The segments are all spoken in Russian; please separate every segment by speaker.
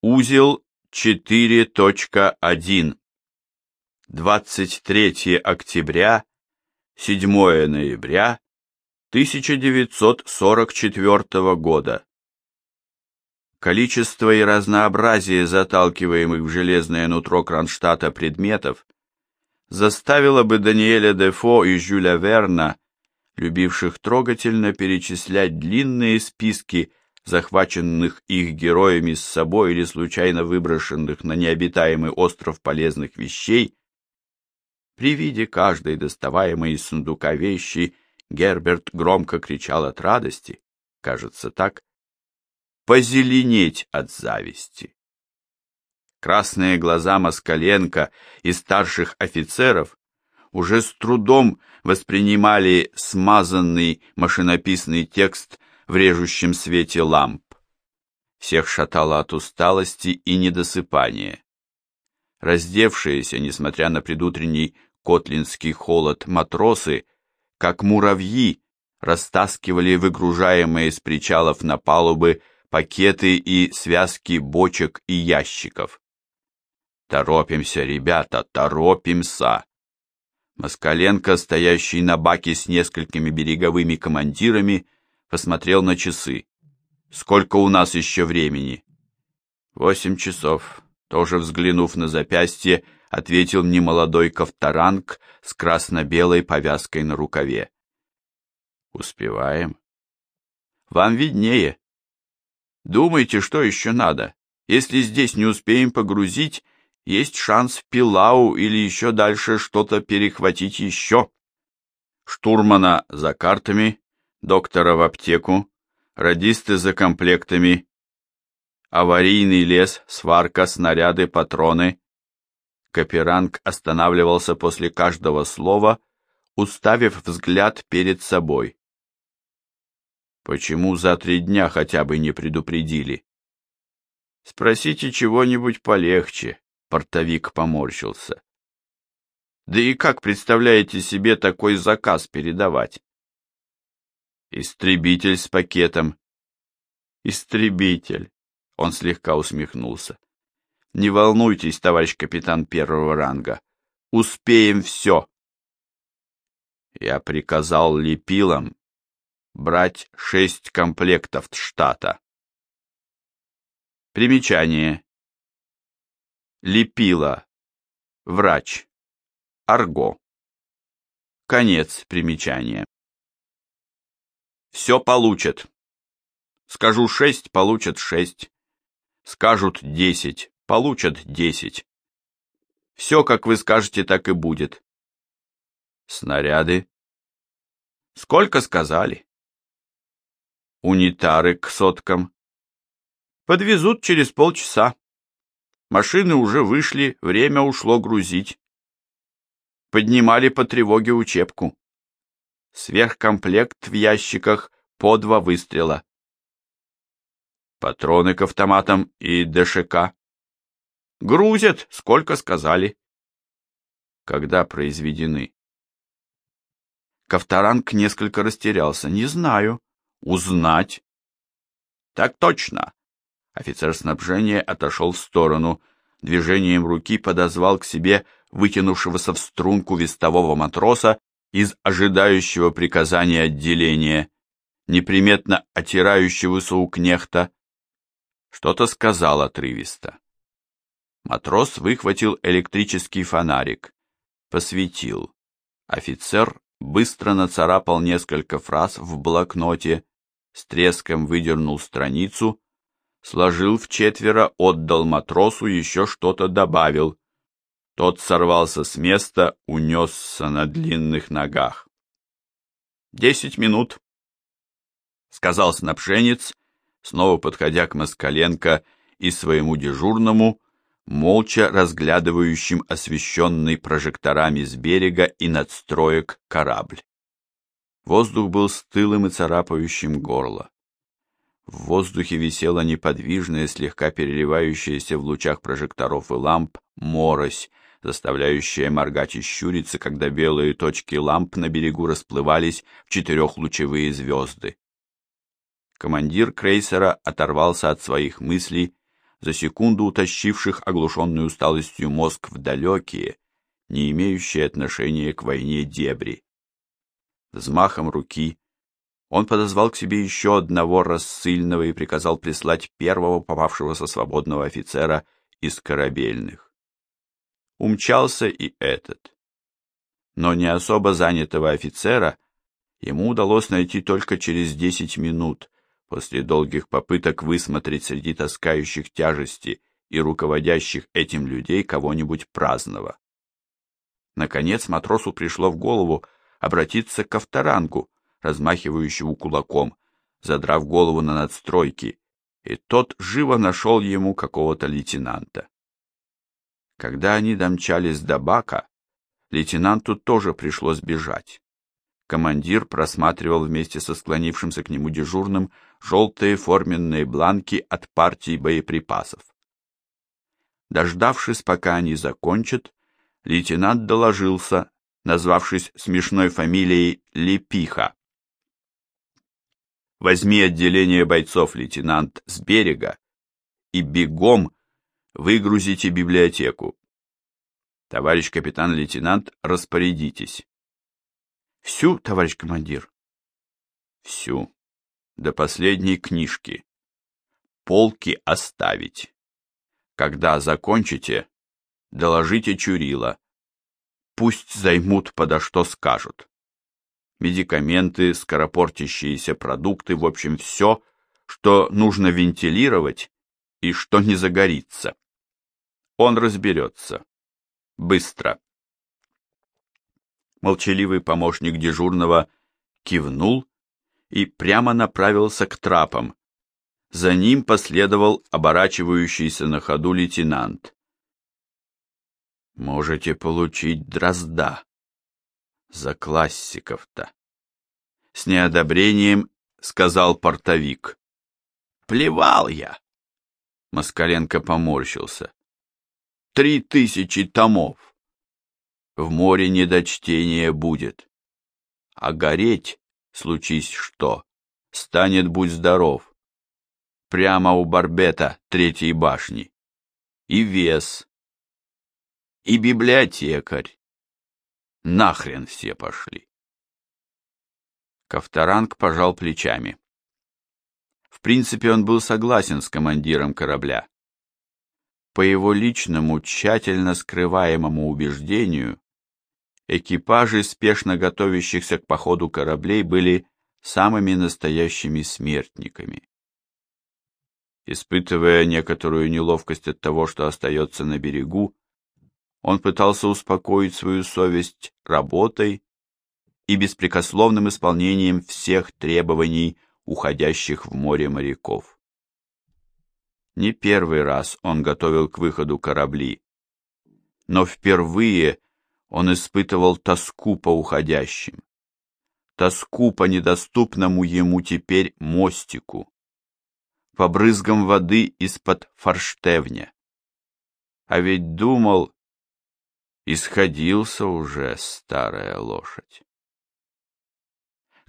Speaker 1: Узел 4.1. 23 октября, 7 ноября 1944 года. Количество и разнообразие заталкиваемых в железное нутро Кронштадта предметов заставило бы Даниэля Дефо и Жюля Верна, любивших трогательно перечислять длинные списки захваченных их героями с собой или случайно выброшенных на необитаемый остров полезных вещей, при виде каждой доставаемой из сундука вещи Герберт громко кричал от радости, кажется так, позеленеть от зависти. Красные глаза Москаленко и старших офицеров уже с трудом воспринимали смазанный машинописный текст в режущем свете ламп. Всех шатало от усталости и недосыпания. Раздевшиеся, несмотря на предутренний котлинский холод, матросы, как муравьи, растаскивали выгружаемые с причалов на палубы пакеты и связки бочек и ящиков. «Торопимся, ребята, торопимся!» Москаленко, стоящий на баке с несколькими береговыми командирами, посмотрел на часы. «Сколько у нас еще времени?» «Восемь часов», тоже взглянув на запястье, ответил немолодой ковторанг с красно-белой повязкой на рукаве. «Успеваем?» «Вам виднее. Думайте, что еще надо. Если здесь не успеем погрузить, есть шанс в Пилау или еще дальше что-то перехватить еще. Штурмана за картами, доктора в аптеку, радисты за комплектами, аварийный лес, сварка, снаряды, патроны. Каперанг останавливался после каждого слова, уставив взгляд перед собой. Почему за три дня хотя бы не предупредили? Спросите чего-нибудь полегче, портовик поморщился. Да и как представляете себе такой заказ передавать? Истребитель с пакетом. Истребитель. Он слегка усмехнулся. Не волнуйтесь, товарищ капитан первого ранга. Успеем все. Я приказал лепилам брать шесть комплектов штата. Примечание. Лепила. Врач. Арго. Конец примечания. Все получат. Скажу шесть, получат шесть. Скажут десять, получат десять. Все, как вы скажете, так и будет. Снаряды? Сколько сказали? Унитары к соткам. Подвезут через полчаса. Машины уже вышли, время ушло грузить. Поднимали по тревоге учебку. Сверхкомплект в ящиках по два выстрела. Патроны к автоматам и ДШК. Грузят, сколько сказали. Когда произведены? Ковторанг несколько растерялся. Не знаю. Узнать. Так точно. Офицер снабжения отошел в сторону, движением руки подозвал к себе вытянувшегося в струнку вестового матроса из ожидающего приказания отделения, неприметно отирающегося у кнехта. Что-то сказал отрывисто. Матрос выхватил электрический фонарик, посветил. Офицер быстро нацарапал несколько фраз в блокноте, с треском выдернул страницу, сложил в четверо, отдал матросу, еще что-то добавил. Тот сорвался с места, унесся на длинных ногах. «Десять минут», — сказал снабженец, снова подходя к Москаленко и своему дежурному, молча разглядывающим освещенный прожекторами с берега и надстроек корабль. Воздух был стылым и царапающим горло. В воздухе висела неподвижная, слегка переливающаяся в лучах прожекторов и ламп морось, заставляющая моргать и щуриться, когда белые точки ламп на берегу расплывались в четырехлучевые звезды. Командир крейсера оторвался от своих мыслей, за секунду утащивших оглушенный усталостью мозг в далекие, не имеющие отношения к войне дебри. Взмахом руки он подозвал к себе еще одного рассыльного и приказал прислать первого попавшегося свободного офицера из корабельных. Умчался и этот. Но не особо занятого офицера ему удалось найти только через десять минут после долгих попыток высмотреть среди таскающих тяжести и руководящих этим людей кого-нибудь праздного. Наконец матросу пришло в голову обратиться к авторангу, размахивающему кулаком, задрав голову на надстройки, и тот живо нашел ему какого-то лейтенанта. Когда они домчались до бака, лейтенанту тоже пришлось бежать. Командир просматривал вместе со склонившимся к нему дежурным желтые форменные бланки от партии боеприпасов. Дождавшись, пока они закончат, лейтенант доложился, назвавшись смешной фамилией Лепиха. Возьми отделение бойцов, лейтенант, с берега и бегом выгрузите библиотеку. Товарищ капитан-лейтенант, распорядитесь. Всю, товарищ командир? Всю. До последней книжки. Полки оставить. Когда закончите, доложите Чурила. Пусть займут подо что скажут медикаменты, скоропортящиеся продукты, в общем, все, что нужно вентилировать и что не загорится. Он разберется. Быстро. Молчаливый помощник дежурного кивнул и прямо направился к трапам. За ним последовал оборачивающийся на ходу лейтенант. «Можете получить дрозда», за классиков-то. С неодобрением сказал портовик. Плевал я. Москаленко поморщился. Три тысячи томов. В море недочтения будет. А гореть, случись что, станет будь здоров. Прямо у барбета третьей башни. И вес. И библиотекарь. Нахрен все пошли. Ковторанг пожал плечами. В принципе, он был согласен с командиром корабля. По его личному, тщательно скрываемому убеждению, экипажи спешно готовящихся к походу кораблей были самыми настоящими смертниками. Испытывая некоторую неловкость от того, что остается на берегу, он пытался успокоить свою совесть работой и беспрекословным исполнением всех требований уходящих в море моряков. Не первый раз он готовил к выходу корабли, но впервые он испытывал тоску по уходящим, тоску по недоступному ему теперь мостику, по брызгам воды из-под форштевня. А ведь думал, исходился уже старая лошадь.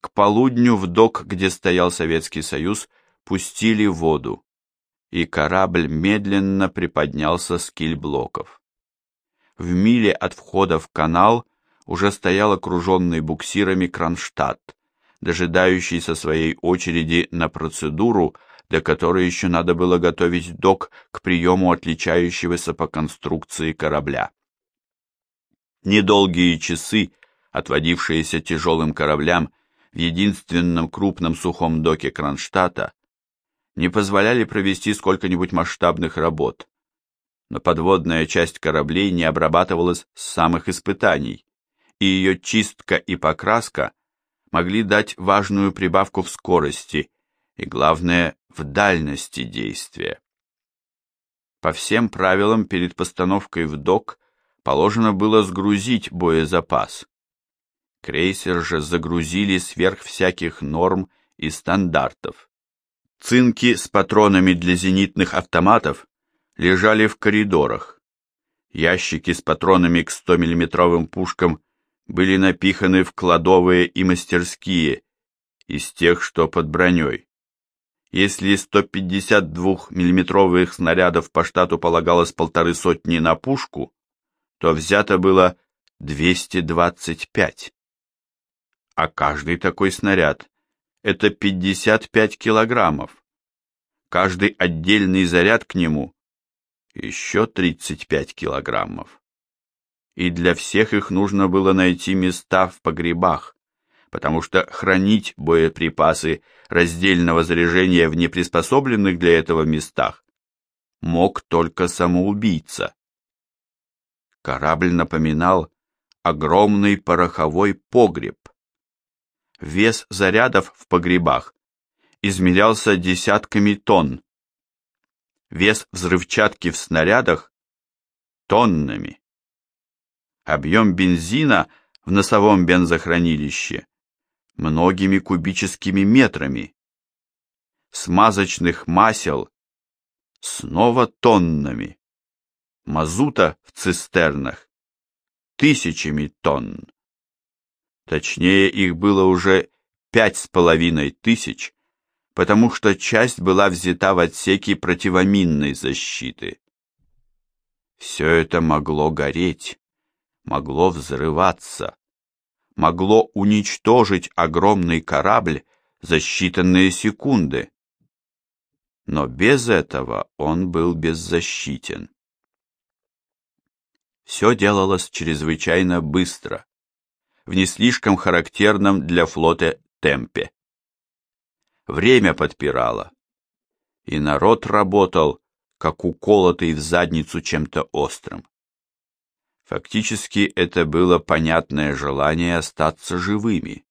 Speaker 1: К полудню в док, где стоял Советский Союз, пустили воду, и корабль медленно приподнялся с кильблоков. В миле от входа в канал уже стоял окруженный буксирами Кронштадт, дожидающийся своей очереди на процедуру, для которой еще надо было готовить док к приему отличающегося по конструкции корабля. Недолгие часы, отводившиеся тяжелым кораблям в единственном крупном сухом доке Кронштадта, не позволяли провести сколько-нибудь масштабных работ. Но подводная часть кораблей не обрабатывалась с самых испытаний, и ее чистка и покраска могли дать важную прибавку в скорости и, главное, в дальности действия. По всем правилам перед постановкой в док положено было сгрузить боезапас. Крейсер же загрузили сверх всяких норм и стандартов. Цинки с патронами для зенитных автоматов лежали в коридорах. Ящики с патронами к 100-миллиметровым пушкам были напиханы в кладовые и мастерские, из тех, что под броней. Если 152 миллиметровых снарядов по штату полагалось полторы сотни на пушку, то взято было 225. А каждый такой снаряд – это 55 килограммов. Каждый отдельный заряд к нему – еще 35 килограммов. И для всех их нужно было найти места в погребах, потому что хранить боеприпасы раздельного заряжения в неприспособленных для этого местах мог только самоубийца. Корабль напоминал огромный пороховой погреб. Вес зарядов в погребах измерялся десятками тонн. Вес взрывчатки в снарядах – тоннами. Объем бензина в носовом бензохранилище – многими кубическими метрами. Смазочных масел – снова тоннами. Мазута в цистернах – тысячами тонн. Точнее, их было уже пять с половиной тысяч, потому что часть была взята в отсеки противоминной защиты. Все это могло гореть, могло взрываться, могло уничтожить огромный корабль за считанные секунды. Но без этого он был беззащитен. Все делалось чрезвычайно быстро, в не слишком характерном для флота темпе время подпирало. И народ работал, как уколотый в задницу чем-то острым. Фактически это было понятное желание остаться живыми.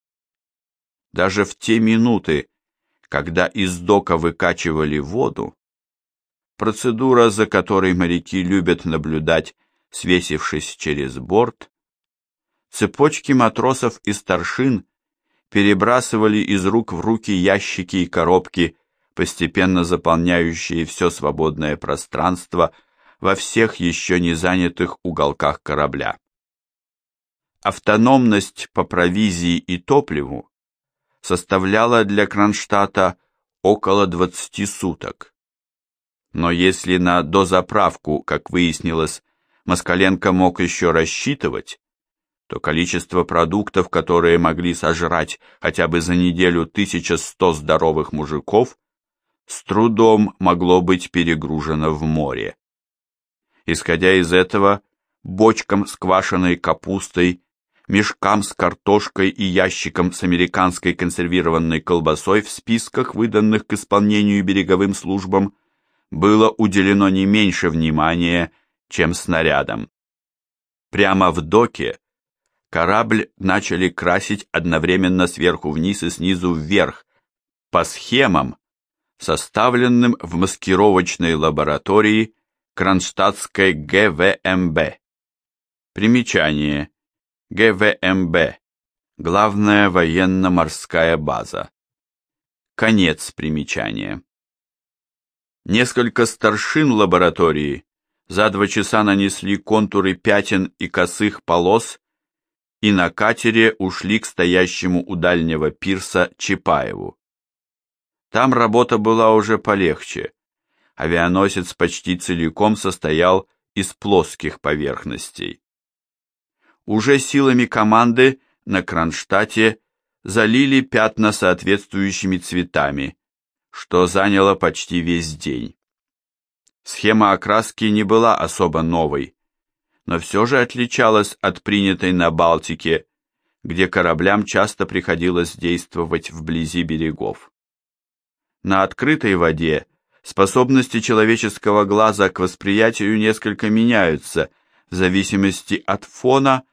Speaker 1: Даже в те минуты, когда из дока выкачивали воду, процедура, за которой моряки любят наблюдать, свесившись через борт, цепочки матросов и старшин перебрасывали из рук в руки ящики и коробки, постепенно заполняющие все свободное пространство во всех еще не занятых уголках корабля. Автономность по провизии и топливу составляла для Кронштадта около 20 суток. Но если на дозаправку, как выяснилось, Москаленко мог еще рассчитывать, то количество продуктов, которые могли сожрать хотя бы за неделю 1100 здоровых мужиков, с трудом могло быть перегружено в море. Исходя из этого, бочкам с квашеной капустой, мешкам с картошкой и ящикам с американской консервированной колбасой в списках, выданных к исполнению береговым службам, было уделено не меньше внимания, чем снарядам. Прямо в доке Корабль начали красить одновременно сверху вниз и снизу вверх, по схемам, составленным в маскировочной лаборатории Кронштадтской ГВМБ. Примечание. ГВМБ. Главная военно-морская база. Конец примечания. Несколько старшин лаборатории за два часа нанесли контуры пятен и косых полос и на катере ушли к стоящему у дальнего пирса Чапаеву. Там работа была уже полегче. Авианосец почти целиком состоял из плоских поверхностей. Уже силами команды на Кронштадте залили пятна соответствующими цветами, что заняло почти весь день. Схема окраски не была особо новой, но все же отличалась от принятой на Балтике, где кораблям часто приходилось действовать вблизи берегов. На открытой воде способности человеческого глаза к восприятию несколько меняются в зависимости от фона,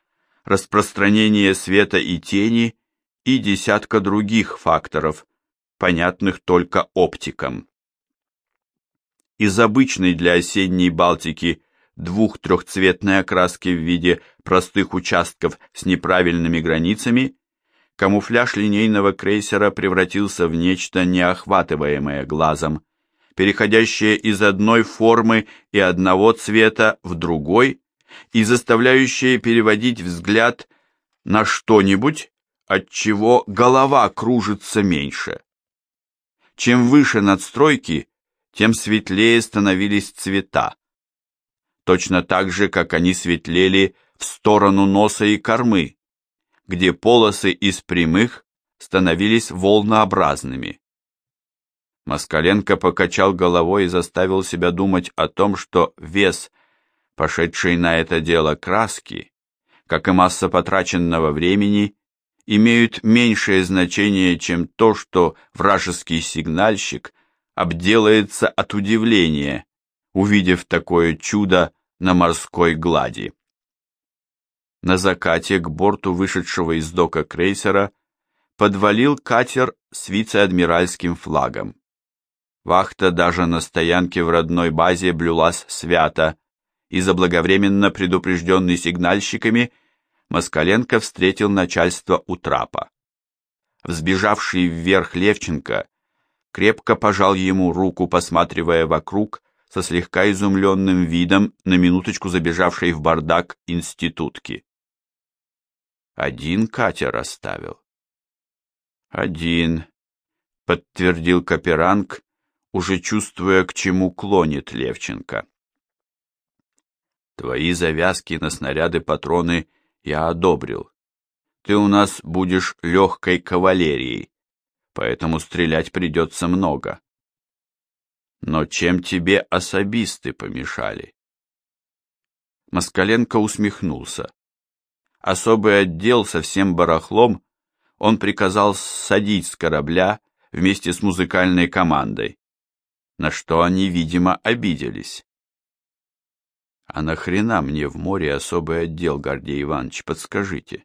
Speaker 1: распространения света и тени и десятка других факторов, понятных только оптикам. Из обычной для осенней Балтики двух-трехцветной окраски в виде простых участков с неправильными границами, камуфляж линейного крейсера превратился в нечто неохватываемое глазом, переходящее из одной формы и одного цвета в другой и заставляющее переводить взгляд на что-нибудь, от чего голова кружится меньше. Чем выше надстройки, тем светлее становились цвета. Точно так же, как они светлели в сторону носа и кормы, где полосы из прямых становились волнообразными. Москаленко покачал головой и заставил себя думать о том, что вес, пошедший на это дело краски, как и масса потраченного времени, имеют меньшее значение, чем то, что вражеский сигнальщик обделается от удивления, увидев такое чудо на морской глади. На закате к борту вышедшего из дока крейсера подвалил катер с вице-адмиральским флагом. Вахта даже на стоянке в родной базе блюлась свято, и заблаговременно предупрежденный сигнальщиками, Москаленко встретил начальство у трапа. Взбежавший вверх Левченко крепко пожал ему руку, посматривая вокруг со слегка изумленным видом на минуточку забежавшей в бардак институтки. Один катер оставил. Один, подтвердил Каперанг, уже чувствуя, к чему клонит Левченко. Твои завязки на снаряды-патроны я одобрил. Ты у нас будешь легкой кавалерией, поэтому стрелять придется много. Но чем тебе особисты помешали? Москаленко усмехнулся. Особый отдел со всем барахлом он приказал садить с корабля вместе с музыкальной командой, на что они, видимо, обиделись. А нахрена мне в море особый отдел, Гордей Иванович, подскажите?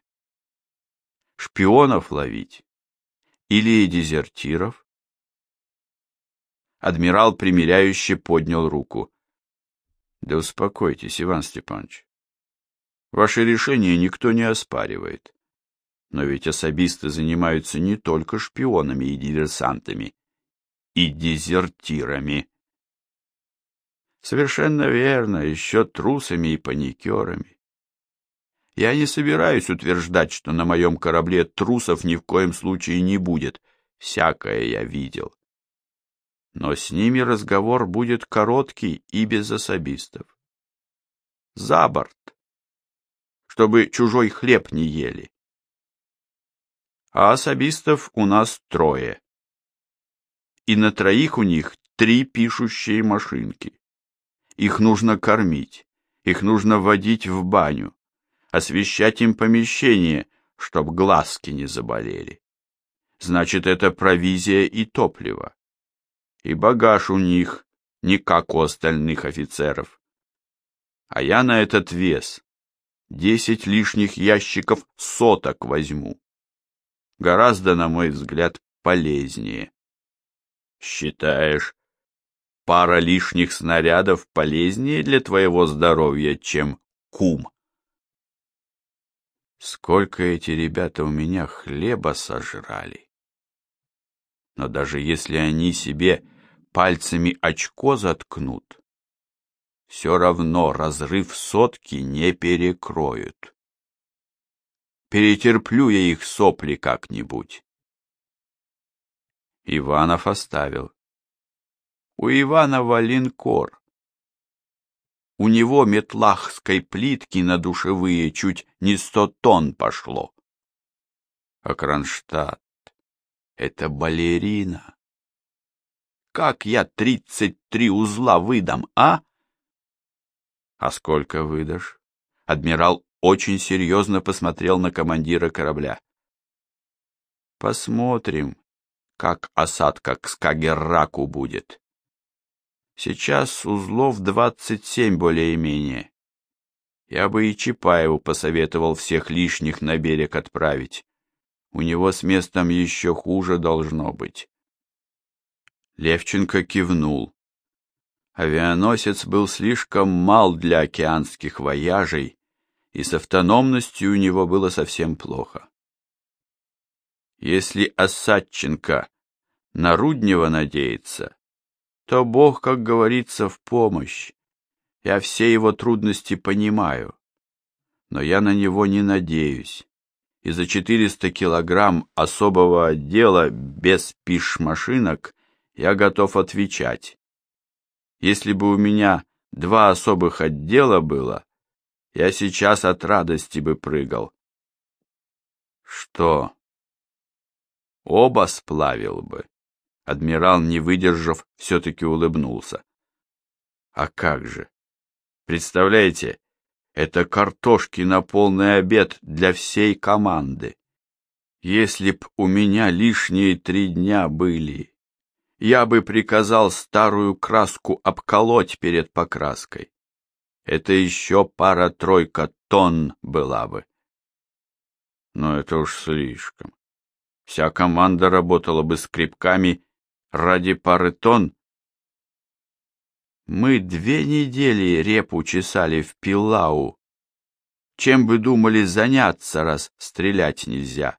Speaker 1: Шпионов ловить? Или дезертиров? Адмирал примиряюще поднял руку. Да успокойтесь, Иван Степанович. Ваше решение никто не оспаривает. Но ведь особисты занимаются не только шпионами и диверсантами, и дезертирами. Совершенно верно, еще трусами и паникерами. Я не собираюсь утверждать, что на моем корабле трусов ни в коем случае не будет. Всякое я видел. Но с ними разговор будет короткий и без особистов. За борт, чтобы чужой хлеб не ели. А особистов у нас трое. И на троих у них три пишущие машинки. Их нужно кормить, их нужно водить в баню, освещать им помещение, чтоб глазки не заболели. Значит, это провизия и топливо. И багаж у них не как у остальных офицеров. А я на этот вес десять лишних ящиков соток возьму. Гораздо, на мой взгляд, полезнее. Считаешь, пара лишних снарядов полезнее для твоего здоровья, чем кум. Сколько эти ребята у меня хлеба сожрали. Но даже если они себе пальцами очко заткнут, все равно разрыв сотки не перекроют. Перетерплю я их сопли как-нибудь. Иванов оставил. У Иванова линкор. У него метлахской плитки на душевые чуть не сто тонн пошло. А Кронштадт — это балерина. Как я тридцать три узла выдам, а? А сколько выдашь? Адмирал очень серьезно посмотрел на командира корабля. Посмотрим, как осадка к Скагерраку будет. Сейчас узлов двадцать семь более-менее. Я бы и Чапаеву посоветовал всех лишних на берег отправить. У него с местом еще хуже должно быть. Левченко кивнул. Авианосец был слишком мал для океанских вояжей, и с автономностью у него было совсем плохо. Если Осадченко на Руднева надеется, то Бог, как говорится, в помощь. Я все его трудности понимаю, но я на него не надеюсь. И за 400 килограмм особого отдела без пиш-машинок я готов отвечать. Если бы у меня два особых отдела было, я сейчас от радости бы прыгал. Что? Оба сплавил бы. Адмирал, не выдержав, все-таки улыбнулся. А как же? Представляете, это картошки на полный обед для всей команды. Если б у меня лишние три дня были, я бы приказал старую краску обколоть перед покраской. Это еще пара-тройка тонн была бы. Но это уж слишком. Вся команда работала бы скребками ради пары тонн. Мы две недели репу чесали в Пилау. Чем бы думали заняться, раз стрелять нельзя?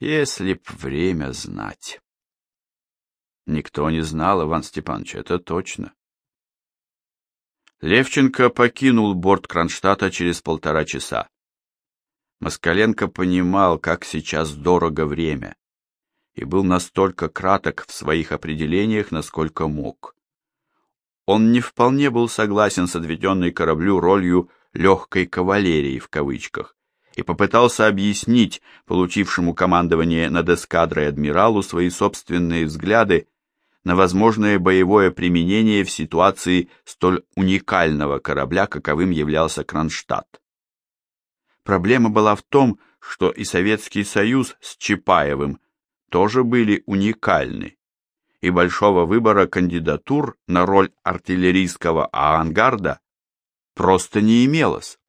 Speaker 1: Если б время знать. Никто не знал, Иван Степанович, это точно. Левченко покинул борт Кронштадта через полтора часа. Москаленко понимал, как сейчас дорого время, и был настолько краток в своих определениях, насколько мог. Он не вполне был согласен с отведенной кораблю ролью «легкой кавалерии» в кавычках и попытался объяснить получившему командование над эскадрой адмиралу свои собственные взгляды на возможное боевое применение в ситуации столь уникального корабля, каковым являлся Кронштадт. Проблема была в том, что и Советский Союз с Чапаевым тоже были уникальны, и большого выбора кандидатур на роль артиллерийского авангарда просто не имелось.